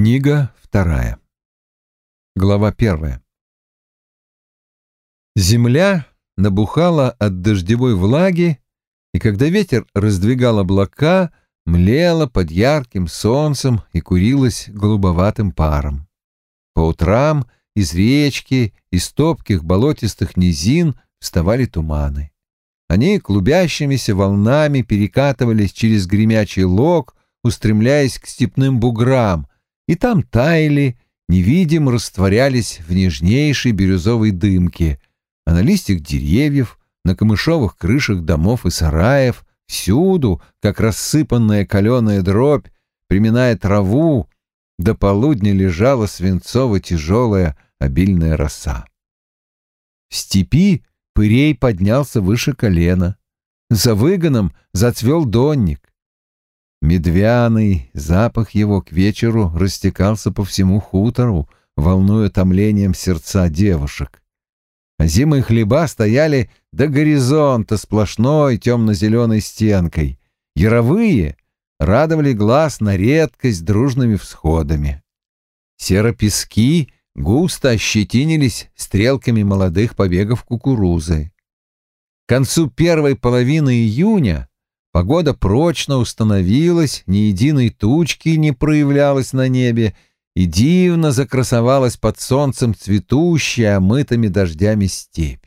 Книга вторая. Глава первая. Земля набухала от дождевой влаги, и когда ветер раздвигал облака, млела под ярким солнцем и курилась голубоватым паром. По утрам из речки, из топких болотистых низин вставали туманы. Они клубящимися волнами перекатывались через гремячий лог, устремляясь к степным буграм, и там таяли, невидим растворялись в нежнейшей бирюзовой дымке, а на листьях деревьев, на камышовых крышах домов и сараев, всюду, как рассыпанная каленая дробь, приминая траву, до полудня лежала свинцово-тяжелая обильная роса. В степи пырей поднялся выше колена. За выгоном зацвел донник. Медвяный запах его к вечеру растекался по всему хутору, волнуя томлением сердца девушек. А зимы хлеба стояли до горизонта сплошной темно-зеленой стенкой. Яровые радовали глаз на редкость дружными всходами. Серопески густо ощетинились стрелками молодых побегов кукурузы. К концу первой половины июня Погода прочно установилась, ни единой тучки не проявлялась на небе, и дивно закрасовалась под солнцем цветущая, омытыми дождями степь.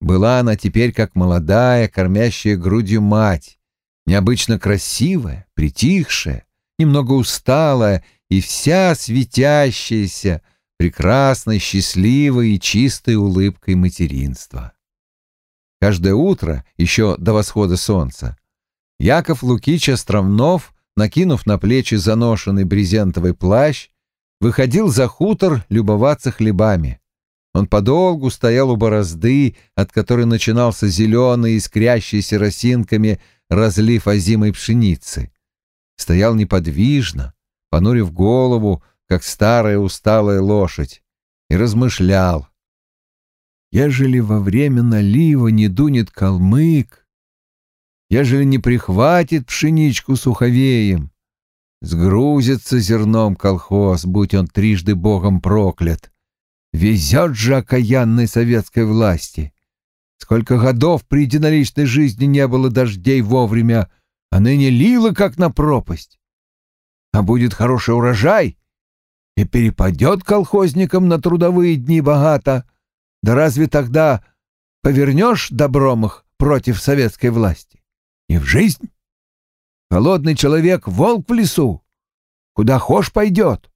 Была она теперь как молодая, кормящая грудью мать, необычно красивая, притихшая, немного усталая и вся светящаяся, прекрасной, счастливой и чистой улыбкой материнства. Каждое утро, еще до восхода солнца, Яков Лукич Островнов, накинув на плечи заношенный брезентовый плащ, выходил за хутор любоваться хлебами. Он подолгу стоял у борозды, от которой начинался зеленый, искрящийся росинками разлив озимой пшеницы. Стоял неподвижно, понурив голову, как старая усталая лошадь, и размышлял. Ежели во время налива не дунет калмык, ежели не прихватит пшеничку суховеем. Сгрузится зерном колхоз, будь он трижды богом проклят. Везет же окаянной советской власти. Сколько годов при единоличной жизни не было дождей вовремя, а ныне лило, как на пропасть. А будет хороший урожай, и перепадет колхозникам на трудовые дни богато. Да разве тогда повернешь добром их против советской власти? Не в жизнь. Холодный человек — волк в лесу. Куда хошь пойдет.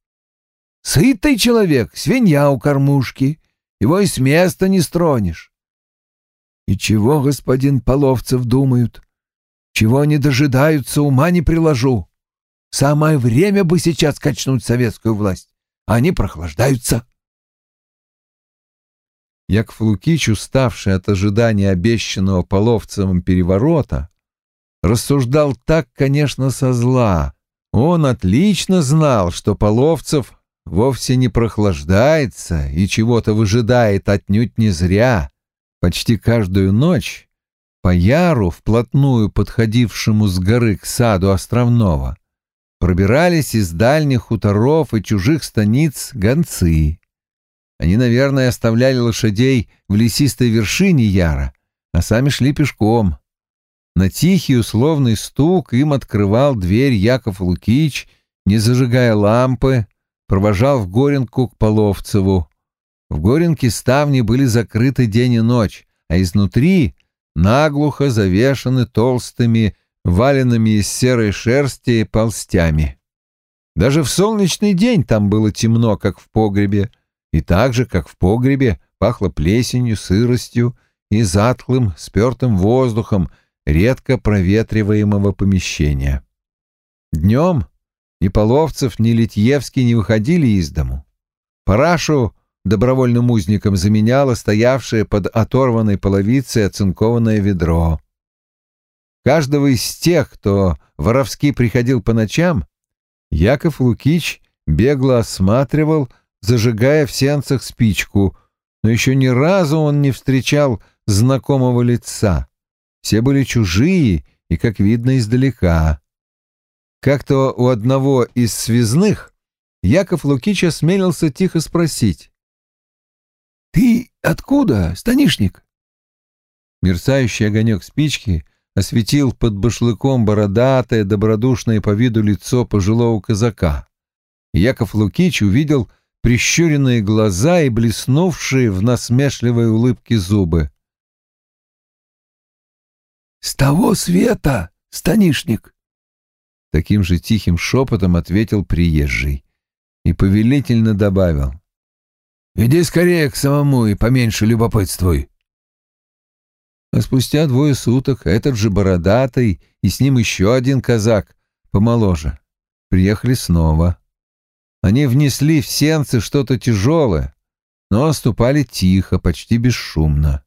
Сытый человек — свинья у кормушки. Его и с места не стронешь. И чего, господин Половцев, думают? Чего они дожидаются, ума не приложу. Самое время бы сейчас качнуть советскую власть. А они прохлаждаются. Яков Лукич, уставший от ожидания обещанного Половцевым переворота, рассуждал так, конечно, со зла. Он отлично знал, что Половцев вовсе не прохлаждается и чего-то выжидает отнюдь не зря. Почти каждую ночь по яру, вплотную подходившему с горы к саду Островного, пробирались из дальних хуторов и чужих станиц гонцы. Они, наверное, оставляли лошадей в лесистой вершине яра, а сами шли пешком. На тихий условный стук им открывал дверь Яков Лукич, не зажигая лампы, провожал в Горенку к Половцеву. В Горенке ставни были закрыты день и ночь, а изнутри наглухо завешаны толстыми, валенными из серой шерсти полстями. Даже в солнечный день там было темно, как в погребе, и так же, как в погребе, пахло плесенью, сыростью и затхлым, спертым воздухом, редко проветриваемого помещения. Днем ни Половцев, ни Литьевский не выходили из дому. Парашу добровольным узником заменяло стоявшее под оторванной половицей оцинкованное ведро. Каждого из тех, кто воровски приходил по ночам, Яков Лукич бегло осматривал, зажигая в сенцах спичку, но еще ни разу он не встречал знакомого лица. Все были чужие и, как видно, издалека. Как-то у одного из связных Яков Лукич осмелился тихо спросить. «Ты откуда, станишник?» Мерцающий огонек спички осветил под башлыком бородатое, добродушное по виду лицо пожилого казака. Яков Лукич увидел прищуренные глаза и блеснувшие в насмешливой улыбке зубы. «С того света, станишник!» Таким же тихим шепотом ответил приезжий и повелительно добавил. «Иди скорее к самому и поменьше любопытствуй». А спустя двое суток этот же бородатый и с ним еще один казак, помоложе, приехали снова. Они внесли в сенцы что-то тяжелое, но ступали тихо, почти бесшумно.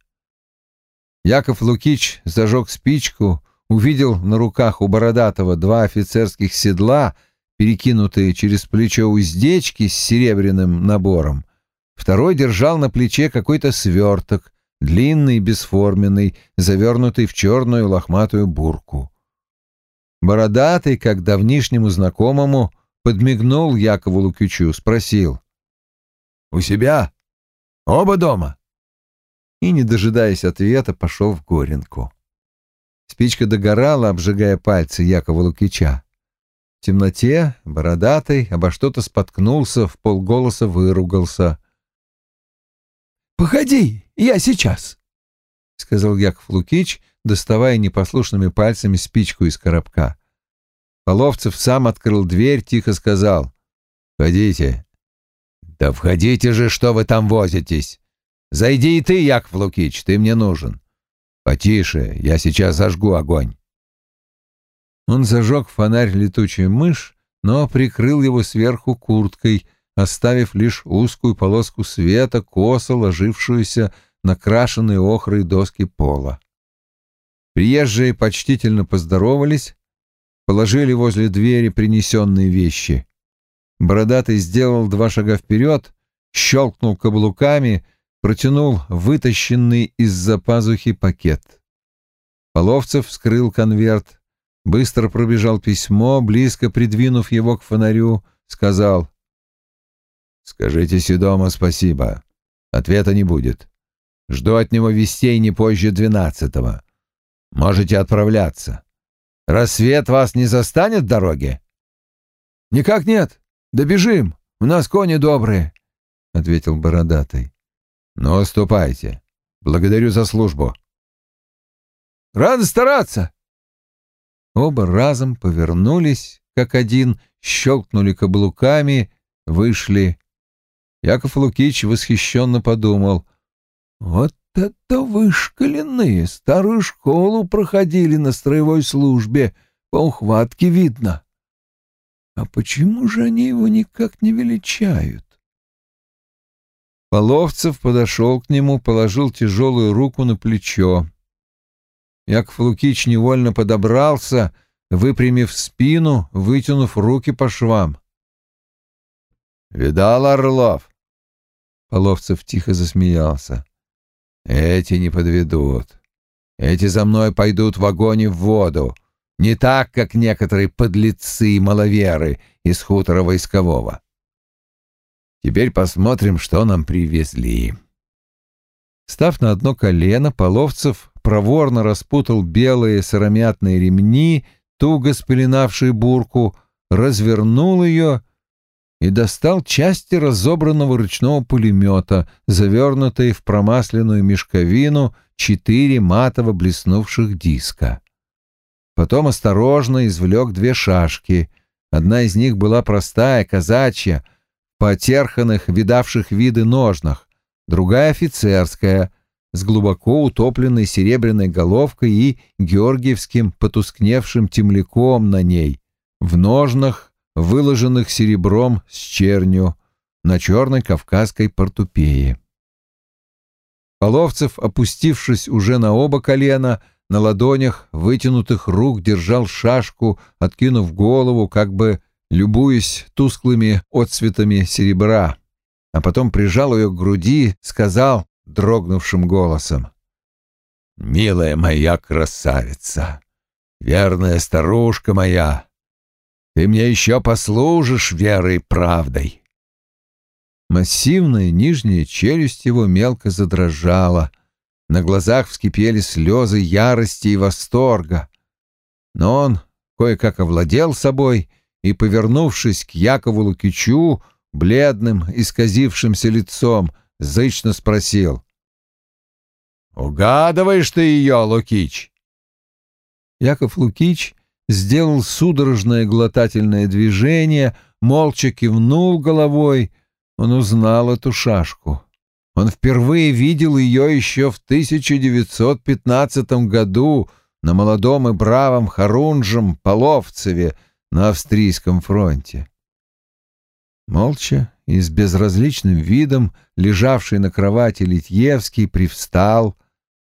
Яков Лукич зажег спичку, увидел на руках у Бородатого два офицерских седла, перекинутые через плечо уздечки с серебряным набором. Второй держал на плече какой-то сверток, длинный, бесформенный, завернутый в черную лохматую бурку. Бородатый, как давнишнему знакомому, подмигнул Якову Лукичу, спросил. «У себя? Оба дома?» И, не дожидаясь ответа, пошел в Горенку. Спичка догорала, обжигая пальцы Якова Лукича. В темноте, бородатый, обо что-то споткнулся, в полголоса выругался. «Погоди, я сейчас», — сказал Яков Лукич, доставая непослушными пальцами спичку из коробка. Половцев сам открыл дверь, тихо сказал. «Входите». «Да входите же, что вы там возитесь! Зайди и ты, Яков Лукич, ты мне нужен. Потише, я сейчас зажгу огонь». Он зажег фонарь летучую мышь, но прикрыл его сверху курткой, оставив лишь узкую полоску света, косо ложившуюся на крашеные охрой доски пола. Приезжие почтительно поздоровались, положили возле двери принесенные вещи. Бородатый сделал два шага вперед, щелкнул каблуками, протянул вытащенный из-за пазухи пакет. Половцев вскрыл конверт, быстро пробежал письмо, близко придвинув его к фонарю, сказал «Скажите Седома спасибо. Ответа не будет. Жду от него вестей не позже двенадцатого. Можете отправляться. Рассвет вас не застанет в дороге?» «Никак нет. Добежим. У нас кони добрые», — ответил бородатый. «Ну, ступайте. Благодарю за службу». «Рад стараться!» Оба разом повернулись, как один, щелкнули каблуками, вышли. Яков Лукич восхищенно подумал. «Вот это вышкаленные! Старую школу проходили на строевой службе, по ухватке видно. А почему же они его никак не величают?» Половцев подошел к нему, положил тяжелую руку на плечо. Яков Лукич невольно подобрался, выпрямив спину, вытянув руки по швам. «Видал, Орлов?» Половцев тихо засмеялся. «Эти не подведут. Эти за мной пойдут в огонь и в воду. Не так, как некоторые подлецы и маловеры из хутора войскового. Теперь посмотрим, что нам привезли. Став на одно колено, Половцев проворно распутал белые сыромятные ремни, туго спеленавшие бурку, развернул ее и достал части разобранного ручного пулемета, завернутые в промасленную мешковину четыре матово блеснувших диска. Потом осторожно извлек две шашки. Одна из них была простая, казачья, потерханных, видавших виды ножнах, другая офицерская, с глубоко утопленной серебряной головкой и георгиевским потускневшим темляком на ней, в ножнах, выложенных серебром с чернью, на черной кавказской портупее. Половцев, опустившись уже на оба колена, на ладонях вытянутых рук держал шашку, откинув голову, как бы любуясь тусклыми отцветами серебра, а потом прижал ее к груди, сказал дрогнувшим голосом. «Милая моя красавица, верная старушка моя, Ты мне еще послужишь верой и правдой. Массивная нижняя челюсть его мелко задрожала. На глазах вскипели слезы ярости и восторга. Но он кое-как овладел собой и, повернувшись к Якову Лукичу, бледным, исказившимся лицом, зычно спросил. «Угадываешь ты ее, Лукич?» Яков Лукич сделал судорожное глотательное движение, молча кивнул головой. Он узнал эту шашку. Он впервые видел ее еще в 1915 году на молодом и бравом Харунжем Половцеве на австрийском фронте. Молча и с безразличным видом лежавший на кровати Литьевский привстал,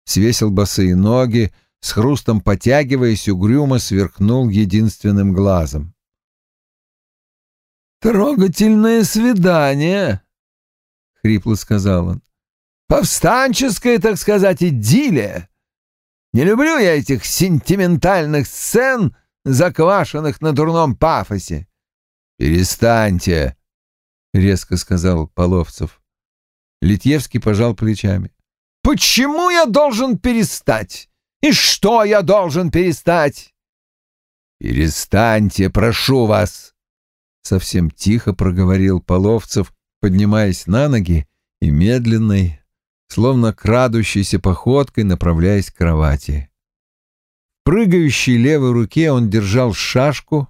свесил босые ноги, с хрустом потягиваясь, угрюмо сверкнул единственным глазом. «Трогательное свидание!» — хрипло сказал он. «Повстанческая, так сказать, идиллия! Не люблю я этих сентиментальных сцен, заквашенных на дурном пафосе!» «Перестаньте!» — резко сказал Половцев. Литьевский пожал плечами. «Почему я должен перестать? И что я должен перестать?» «Перестаньте, прошу вас!» Совсем тихо проговорил Половцев, поднимаясь на ноги и медленной, словно крадущейся походкой, направляясь к кровати. Прыгающей левой руке он держал шашку,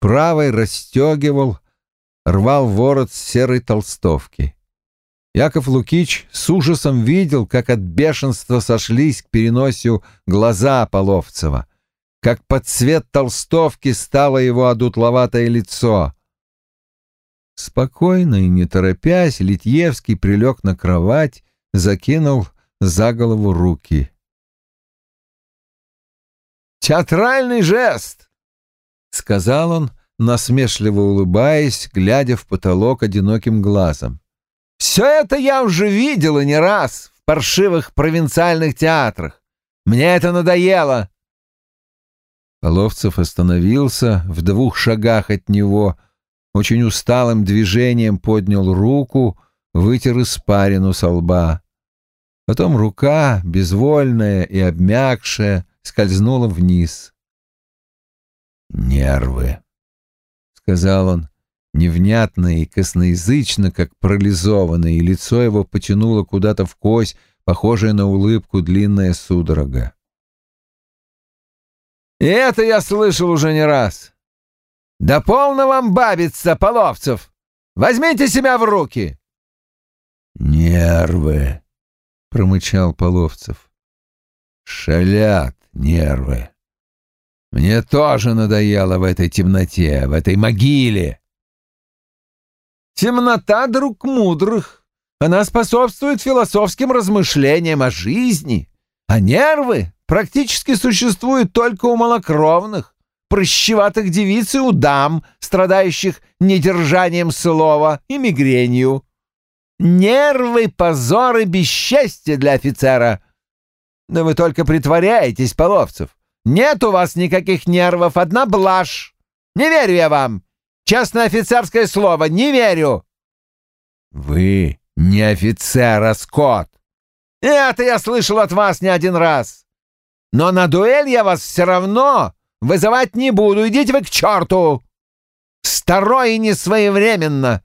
правой расстегивал, рвал ворот серой толстовки. Яков Лукич с ужасом видел, как от бешенства сошлись к переносию глаза Половцева, как под цвет толстовки стало его одутловатое лицо. Спокойно и не торопясь, Литьевский прилег на кровать, закинул за голову руки. «Театральный жест!» — сказал он, насмешливо улыбаясь, глядя в потолок одиноким глазом. «Все это я уже видел и не раз в паршивых провинциальных театрах. Мне это надоело!» Половцев остановился в двух шагах от него, очень усталым движением поднял руку, вытер испарину со лба. Потом рука, безвольная и обмякшая, скользнула вниз. «Нервы», сказал он, невнятно и косноязычно, как парализованный, и лицо его потянуло куда-то в кость, похожее на улыбку длинная судорога. «И это я слышал уже не раз. Да полно вам бабиться, Половцев! Возьмите себя в руки!» «Нервы!» — промычал Половцев. «Шалят нервы!» Мне тоже надоело в этой темноте, в этой могиле. Темнота, друг мудрых. Она способствует философским размышлениям о жизни, а нервы практически существуют только у малокровных, прыщеватых девиц и у дам, страдающих недержанием слова и мигренью. Нервы — позор и бесчестье для офицера. Да вы только притворяетесь, Половцев. Нет у вас никаких нервов, одна блажь. Не верю я вам. Честное офицерское слово, не верю. Вы не офицер, а скот. Это я слышал от вас не один раз. Но на дуэль я вас все равно вызывать не буду. Идите вы к черту. Старой и несвоевременно.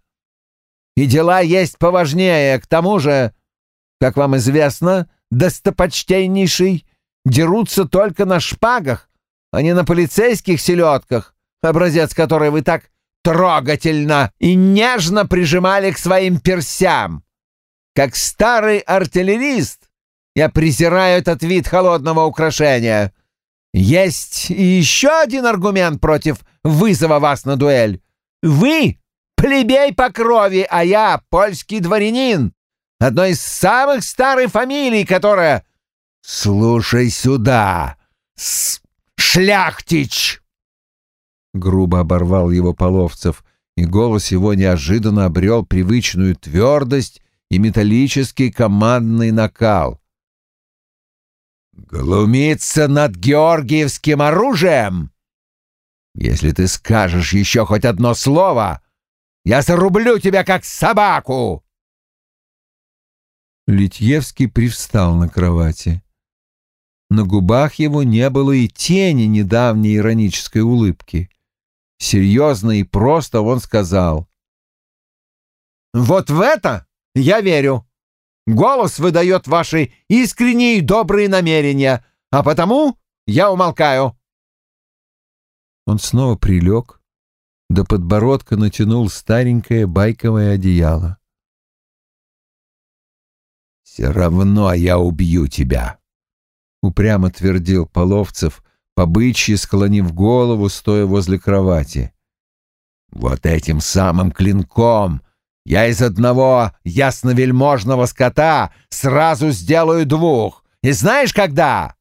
И дела есть поважнее. К тому же, как вам известно, достопочтеннейший, дерутся только на шпагах, а не на полицейских селедках, образец которой вы так трогательно и нежно прижимали к своим персям. Как старый артиллерист я презираю этот вид холодного украшения. Есть еще один аргумент против вызова вас на дуэль. Вы — плебей по крови, а я — польский дворянин, одной из самых старых фамилий, которая «Слушай сюда, с шляхтич!» Грубо оборвал его Половцев, и голос его неожиданно обрел привычную твердость и металлический командный накал. «Глумиться над георгиевским оружием Если ты скажешь еще хоть одно слово, я зарублю тебя как собаку!» Литьевский привстал на кровати. На губах его не было и тени недавней иронической улыбки. Серьезно и просто он сказал. «Вот в это я верю. Голос выдает ваши искренние и добрые намерения, а потому я умолкаю». Он снова прилег, до подбородка натянул старенькое байковое одеяло. «Все равно я убью тебя», — упрямо твердил Половцев, побычьи склонив голову, стоя возле кровати. «Вот этим самым клинком я из одного ясновельможного скота сразу сделаю двух. И знаешь, когда?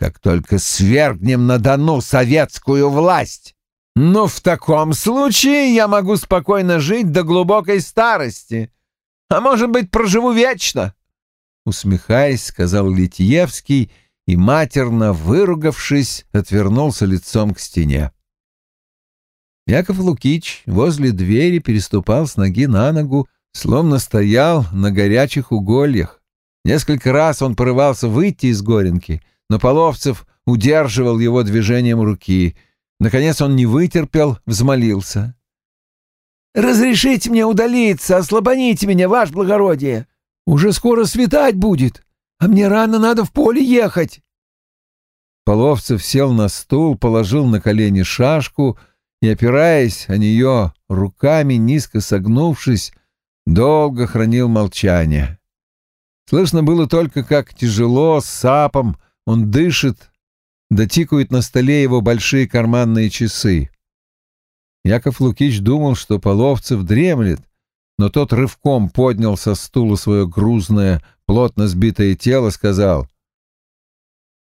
Как только свергнем на Дону советскую власть. Но в таком случае я могу спокойно жить до глубокой старости. А может быть, проживу вечно. Усмехаясь, сказал Литьевский и, матерно выругавшись, отвернулся лицом к стене. Яков Лукич возле двери переступал с ноги на ногу, словно стоял на горячих угольях. Несколько раз он порывался выйти из горенки, но Половцев удерживал его движением руки. Наконец он не вытерпел, взмолился. «Разрешите мне удалиться, ослабоните меня, ваше благородие. Уже скоро светать будет, а мне рано надо в поле ехать». Половцев сел на стул, положил на колени шашку — и, опираясь о нее руками, низко согнувшись, долго хранил молчание. Слышно было только, как тяжело, с сапом он дышит, дотикают на столе его большие карманные часы. Яков Лукич думал, что Половцев дремлет, но тот рывком поднял со стула свое грузное, плотно сбитое тело, сказал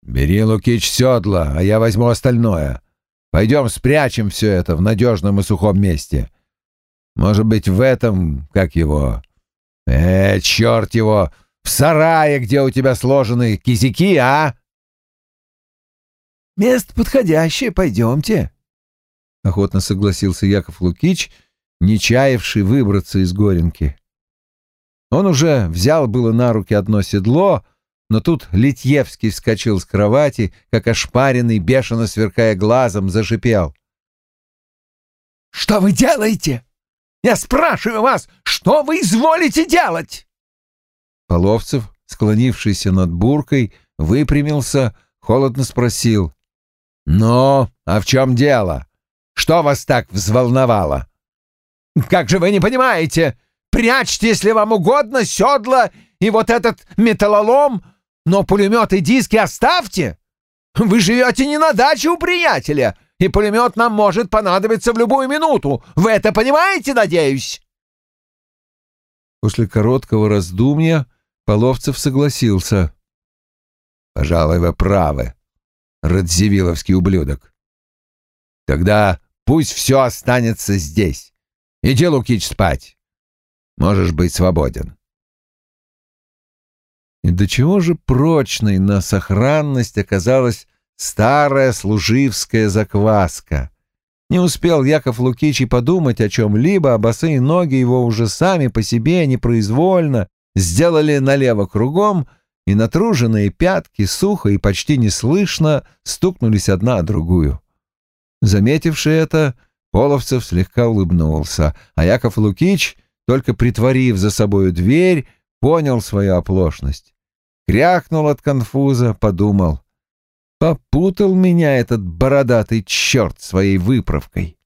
«Бери, Лукич, седла, а я возьму остальное. Пойдем спрячем все это в надежном и сухом месте. Может быть, в этом, как его... Э, черт его, в сарае, где у тебя сложены кизяки, а? Место подходящее, пойдемте. Охотно согласился Яков Лукич, не чаявший выбраться из горенки. Он уже взял было на руки одно седло, но тут Литьевский вскочил с кровати, как ошпаренный, бешено сверкая глазом, зашипел. «Что вы делаете? Я спрашиваю вас, что вы изволите делать?» Половцев, склонившийся над буркой, выпрямился, холодно спросил. «Ну, а в чем дело? Что вас так взволновало?» «Как же вы не понимаете? Прячьте, если вам угодно, седла и вот этот металлолом, но пулемет и диски оставьте. Вы живете не на даче у приятеля, и пулемет нам может понадобиться в любую минуту. Вы это понимаете, надеюсь?» После короткого раздумья Половцев согласился. «Пожалуй, вы правы, Радзивилловский ублюдок. Тогда пусть все останется здесь. Иди, Лукич, спать. Можешь быть свободен». И до чего же прочной на сохранность оказалась старая служивская закваска. Не успел Яков Лукич и подумать о чем-либо, а босые ноги его уже сами по себе непроизвольно сделали налево кругом, и натруженные пятки сухо и почти неслышно стукнулись одна о другую. Заметивший это, Половцев слегка улыбнулся, а Яков Лукич, только притворив за собою дверь, понял свою оплошность. Крякнул от конфуза, подумал. Попутал меня этот бородатый черт своей выправкой.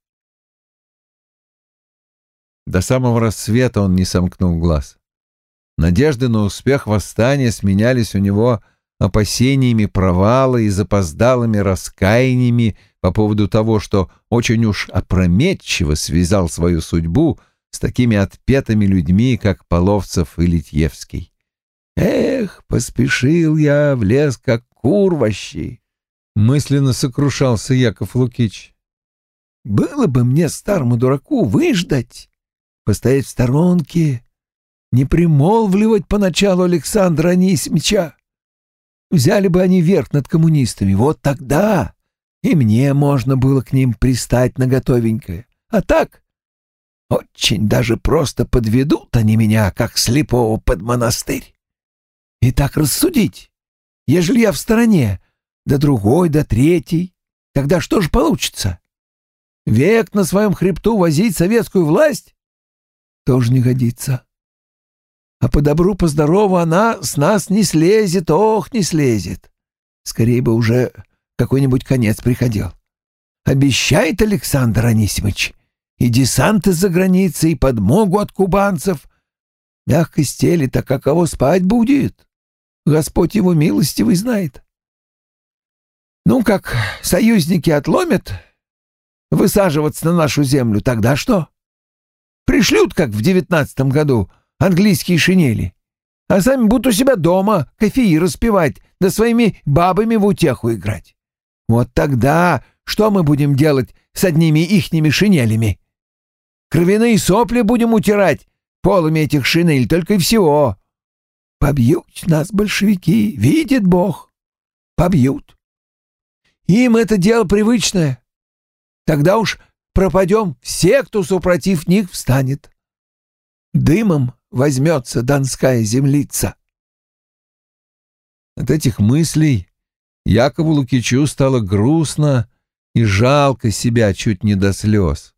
До самого рассвета он не сомкнул глаз. Надежды на успех восстания сменялись у него опасениями провала и запоздалыми раскаяниями по поводу того, что очень уж опрометчиво связал свою судьбу с такими отпетыми людьми, как Половцев и Литьевский. «Эх, поспешил я в лес, как кур вощи!» — мысленно сокрушался Яков Лукич. «Было бы мне, старому дураку, выждать, постоять в сторонке, не примолвливать поначалу Александра Анисимича. Взяли бы они верх над коммунистами, вот тогда и мне можно было к ним пристать на готовенькое. А так, очень даже просто подведут они меня, как слепого под монастырь. И так рассудить, ежели я в стороне, да другой, да третий, тогда что же получится? Век на своем хребту возить советскую власть? Тоже не годится. А по добру, по здорову она с нас не слезет, ох, не слезет. Скорее бы уже какой-нибудь конец приходил. Обещает Александр Анисимович и десант из-за границы, и подмогу от кубанцев. Мягко стелит, а каково спать будет? Господь его милостивый знает. Ну, как союзники отломят высаживаться на нашу землю, тогда что? Пришлют, как в девятнадцатом году, английские шинели, а сами будут у себя дома кофеи распивать, да своими бабами в утеху играть. Вот тогда что мы будем делать с одними ихними шинелями? Кровяные сопли будем утирать полами этих шинель, только и всего. Побьют нас большевики, видит Бог. Побьют. Им это дело привычное. Тогда уж пропадем все, кто супротив них встанет. Дымом возьмется донская землица. От этих мыслей Якову Лукичу стало грустно и жалко себя чуть не до слез.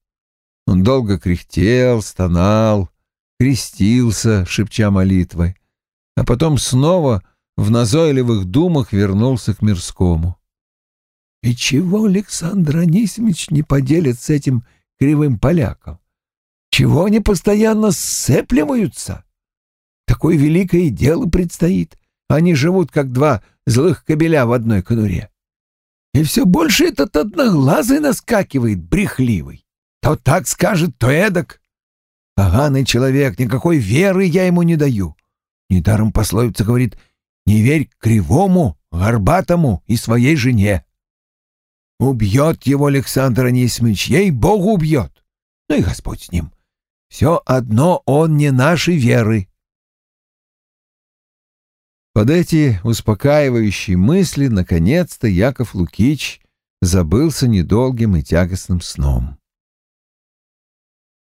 Он долго кряхтел, стонал, крестился, шепча молитвы, а потом снова в назойливых думах вернулся к мирскому. И чего Александр Анисимович не поделит с этим кривым поляком? Чего они постоянно сцепливаются? Такое великое дело предстоит. Они живут, как два злых кобеля в одной конуре. И все больше этот одноглазый наскакивает, брехливый. То так скажет, то эдак. Поганый человек, никакой веры я ему не даю. Недаром пословица говорит «Не верь кривому, горбатому и своей жене». Убьет его Александр Анисимович, ей-богу убьет. Ну и Господь с ним. Все одно он не нашей веры. Под эти успокаивающие мысли наконец-то Яков Лукич забылся недолгим и тягостным сном.